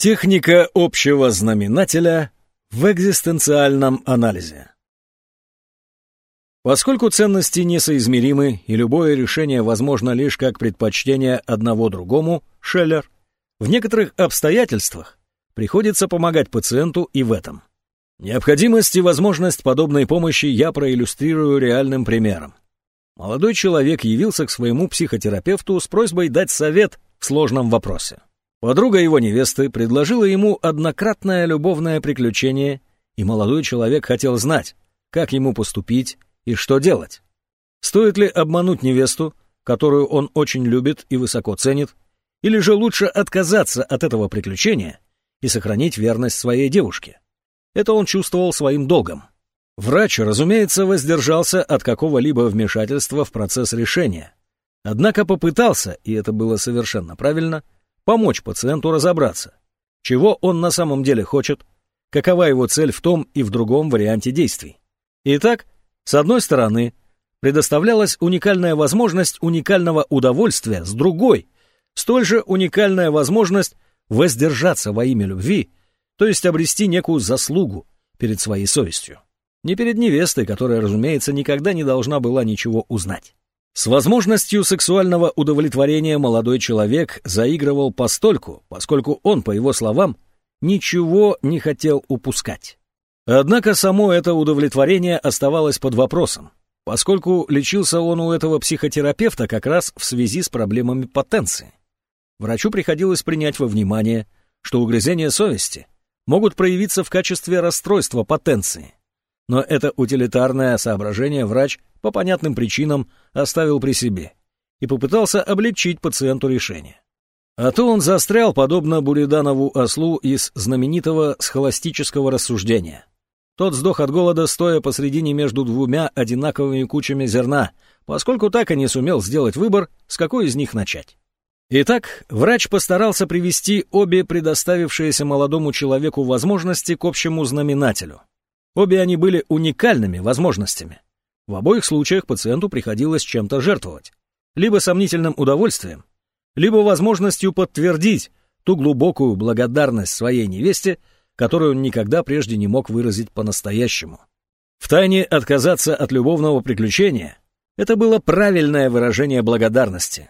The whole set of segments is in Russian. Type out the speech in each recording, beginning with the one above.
Техника общего знаменателя в экзистенциальном анализе. Поскольку ценности несоизмеримы и любое решение возможно лишь как предпочтение одного другому, Шеллер, в некоторых обстоятельствах приходится помогать пациенту и в этом. Необходимость и возможность подобной помощи я проиллюстрирую реальным примером. Молодой человек явился к своему психотерапевту с просьбой дать совет в сложном вопросе. Подруга его невесты предложила ему однократное любовное приключение, и молодой человек хотел знать, как ему поступить и что делать. Стоит ли обмануть невесту, которую он очень любит и высоко ценит, или же лучше отказаться от этого приключения и сохранить верность своей девушке? Это он чувствовал своим долгом. Врач, разумеется, воздержался от какого-либо вмешательства в процесс решения. Однако попытался, и это было совершенно правильно, помочь пациенту разобраться, чего он на самом деле хочет, какова его цель в том и в другом варианте действий. Итак, с одной стороны, предоставлялась уникальная возможность уникального удовольствия, с другой — столь же уникальная возможность воздержаться во имя любви, то есть обрести некую заслугу перед своей совестью. Не перед невестой, которая, разумеется, никогда не должна была ничего узнать. С возможностью сексуального удовлетворения молодой человек заигрывал постольку, поскольку он, по его словам, ничего не хотел упускать. Однако само это удовлетворение оставалось под вопросом, поскольку лечился он у этого психотерапевта как раз в связи с проблемами потенции. Врачу приходилось принять во внимание, что угрызения совести могут проявиться в качестве расстройства потенции. Но это утилитарное соображение врач по понятным причинам оставил при себе и попытался облегчить пациенту решение. А то он застрял, подобно Буриданову ослу из знаменитого схоластического рассуждения. Тот сдох от голода, стоя посредине между двумя одинаковыми кучами зерна, поскольку так и не сумел сделать выбор, с какой из них начать. Итак, врач постарался привести обе предоставившиеся молодому человеку возможности к общему знаменателю. Обе они были уникальными возможностями. В обоих случаях пациенту приходилось чем-то жертвовать. Либо сомнительным удовольствием, либо возможностью подтвердить ту глубокую благодарность своей невесте, которую он никогда прежде не мог выразить по-настоящему. Втайне отказаться от любовного приключения — это было правильное выражение благодарности.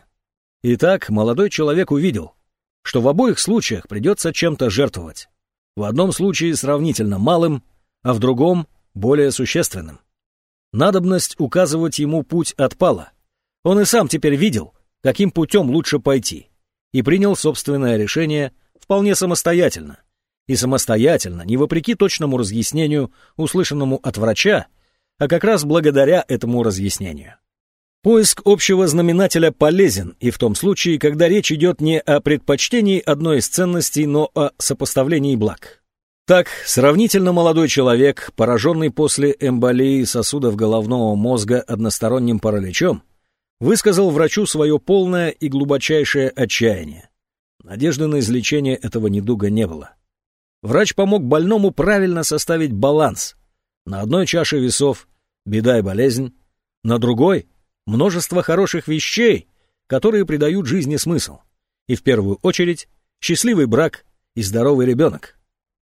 Итак, молодой человек увидел, что в обоих случаях придется чем-то жертвовать. В одном случае сравнительно малым, а в другом — более существенным. Надобность указывать ему путь отпала. Он и сам теперь видел, каким путем лучше пойти, и принял собственное решение вполне самостоятельно. И самостоятельно, не вопреки точному разъяснению, услышанному от врача, а как раз благодаря этому разъяснению. Поиск общего знаменателя полезен и в том случае, когда речь идет не о предпочтении одной из ценностей, но о сопоставлении благ. Так, сравнительно молодой человек, пораженный после эмболии сосудов головного мозга односторонним параличом, высказал врачу свое полное и глубочайшее отчаяние. Надежды на излечение этого недуга не было. Врач помог больному правильно составить баланс. На одной чаше весов – беда и болезнь, на другой – множество хороших вещей, которые придают жизни смысл. И в первую очередь – счастливый брак и здоровый ребенок.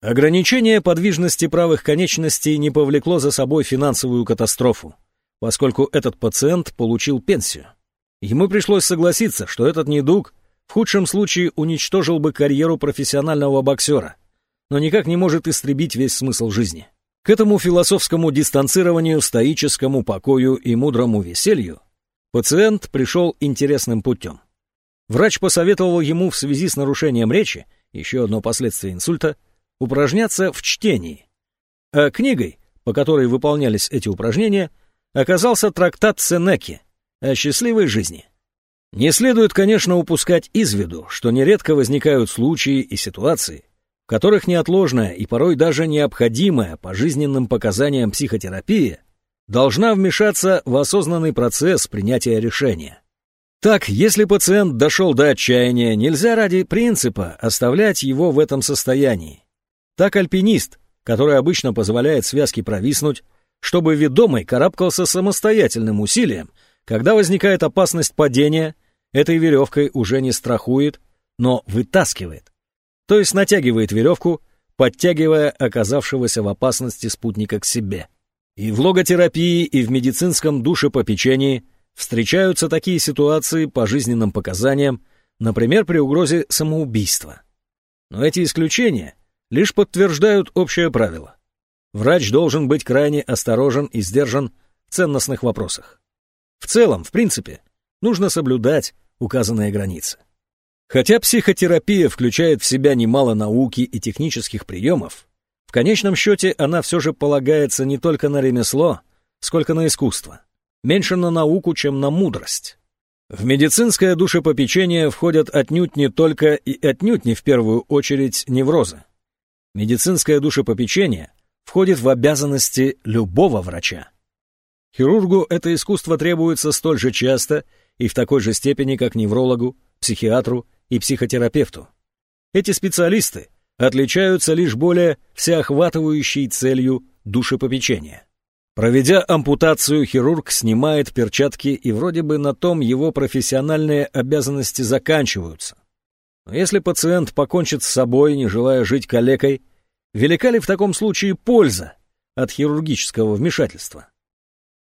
Ограничение подвижности правых конечностей не повлекло за собой финансовую катастрофу, поскольку этот пациент получил пенсию. Ему пришлось согласиться, что этот недуг в худшем случае уничтожил бы карьеру профессионального боксера, но никак не может истребить весь смысл жизни. К этому философскому дистанцированию, стоическому покою и мудрому веселью пациент пришел интересным путем. Врач посоветовал ему в связи с нарушением речи, еще одно последствие инсульта, упражняться в чтении. А книгой, по которой выполнялись эти упражнения, оказался трактат Сенеки о счастливой жизни. Не следует, конечно, упускать из виду, что нередко возникают случаи и ситуации, в которых неотложная и порой даже необходимая по жизненным показаниям психотерапия должна вмешаться в осознанный процесс принятия решения. Так, если пациент дошел до отчаяния, нельзя ради принципа оставлять его в этом состоянии. Так альпинист, который обычно позволяет связке провиснуть, чтобы ведомый карабкался самостоятельным усилием, когда возникает опасность падения, этой веревкой уже не страхует, но вытаскивает. то есть натягивает веревку, подтягивая оказавшегося в опасности спутника к себе. И в логотерапии, и в медицинском душепопечении встречаются такие ситуации по жизненным показаниям, например, при угрозе самоубийства. Но эти исключения лишь подтверждают общее правило. Врач должен быть крайне осторожен и сдержан в ценностных вопросах. В целом, в принципе, нужно соблюдать указанные границы. Хотя психотерапия включает в себя немало науки и технических приемов, в конечном счете она все же полагается не только на ремесло, сколько на искусство. Меньше на науку, чем на мудрость. В медицинское душепопечение входят отнюдь не только и отнюдь не в первую очередь неврозы. Медицинское душепопечение входит в обязанности любого врача. Хирургу это искусство требуется столь же часто и в такой же степени, как неврологу, психиатру и психотерапевту. Эти специалисты отличаются лишь более всеохватывающей целью душепопечения. Проведя ампутацию, хирург снимает перчатки, и вроде бы на том его профессиональные обязанности заканчиваются. Но если пациент покончит с собой, не желая жить калекой, велика ли в таком случае польза от хирургического вмешательства?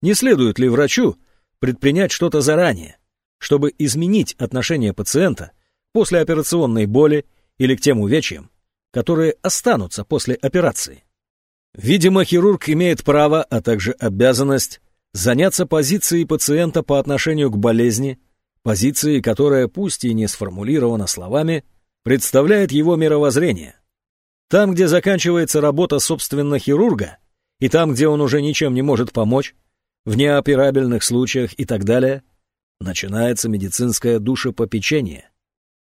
Не следует ли врачу предпринять что-то заранее, чтобы изменить отношение пациента после операционной боли или к тем увечьям, которые останутся после операции? Видимо, хирург имеет право, а также обязанность заняться позицией пациента по отношению к болезни, позицией, которая, пусть и не сформулирована словами, представляет его мировоззрение. Там, где заканчивается работа собственно хирурга, и там, где он уже ничем не может помочь, в неоперабельных случаях и так далее, начинается медицинское душепопечение.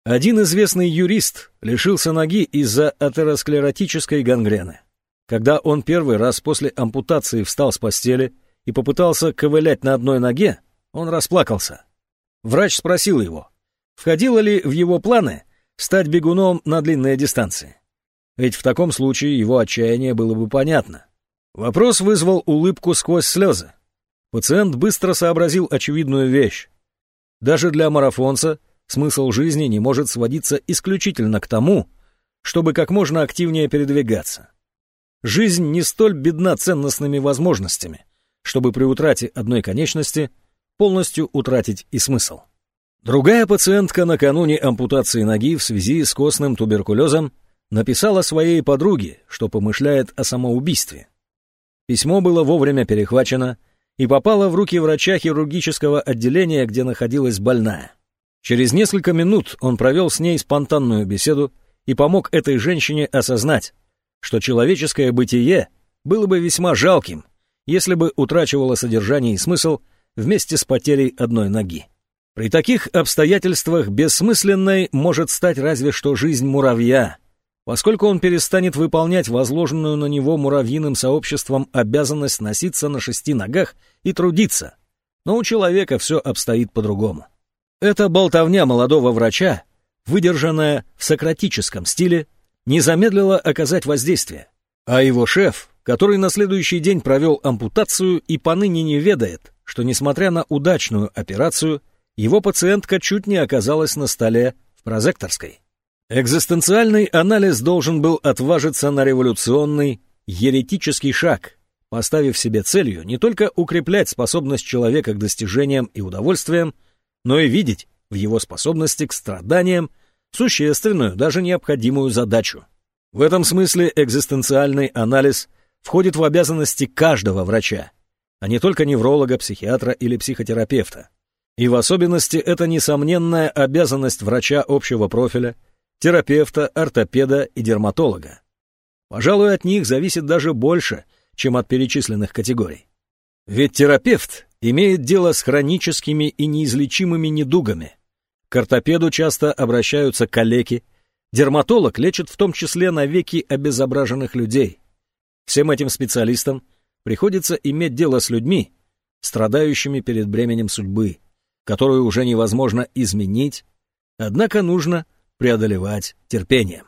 Один известный юрист лишился ноги из-за атеросклеротической гангрены. Когда он первый раз после ампутации встал с постели и попытался ковылять на одной ноге, он расплакался. Врач спросил его, входило ли в его планы стать бегуном на длинные дистанции. Ведь в таком случае его отчаяние было бы понятно. Вопрос вызвал улыбку сквозь слезы. Пациент быстро сообразил очевидную вещь. Даже для марафонца смысл жизни не может сводиться исключительно к тому, чтобы как можно активнее передвигаться. Жизнь не столь бедна ценностными возможностями, чтобы при утрате одной конечности полностью утратить и смысл. Другая пациентка накануне ампутации ноги в связи с костным туберкулезом написала своей подруге, что помышляет о самоубийстве. Письмо было вовремя перехвачено и попала в руки врача хирургического отделения, где находилась больная. Через несколько минут он провел с ней спонтанную беседу и помог этой женщине осознать, что человеческое бытие было бы весьма жалким, если бы утрачивало содержание и смысл вместе с потерей одной ноги. При таких обстоятельствах бессмысленной может стать разве что жизнь муравья, поскольку он перестанет выполнять возложенную на него муравьиным сообществом обязанность носиться на шести ногах и трудиться. Но у человека все обстоит по-другому. Эта болтовня молодого врача, выдержанная в сократическом стиле, не замедлила оказать воздействие. А его шеф, который на следующий день провел ампутацию и поныне не ведает, что, несмотря на удачную операцию, его пациентка чуть не оказалась на столе в прозекторской. Экзистенциальный анализ должен был отважиться на революционный, еретический шаг, поставив себе целью не только укреплять способность человека к достижениям и удовольствиям, но и видеть в его способности к страданиям существенную, даже необходимую задачу. В этом смысле экзистенциальный анализ входит в обязанности каждого врача, а не только невролога, психиатра или психотерапевта. И в особенности это несомненная обязанность врача общего профиля, терапевта, ортопеда и дерматолога. Пожалуй, от них зависит даже больше, чем от перечисленных категорий. Ведь терапевт имеет дело с хроническими и неизлечимыми недугами. К ортопеду часто обращаются калеки, дерматолог лечит в том числе навеки обезображенных людей. Всем этим специалистам приходится иметь дело с людьми, страдающими перед бременем судьбы, которую уже невозможно изменить, однако нужно преодолевать терпением.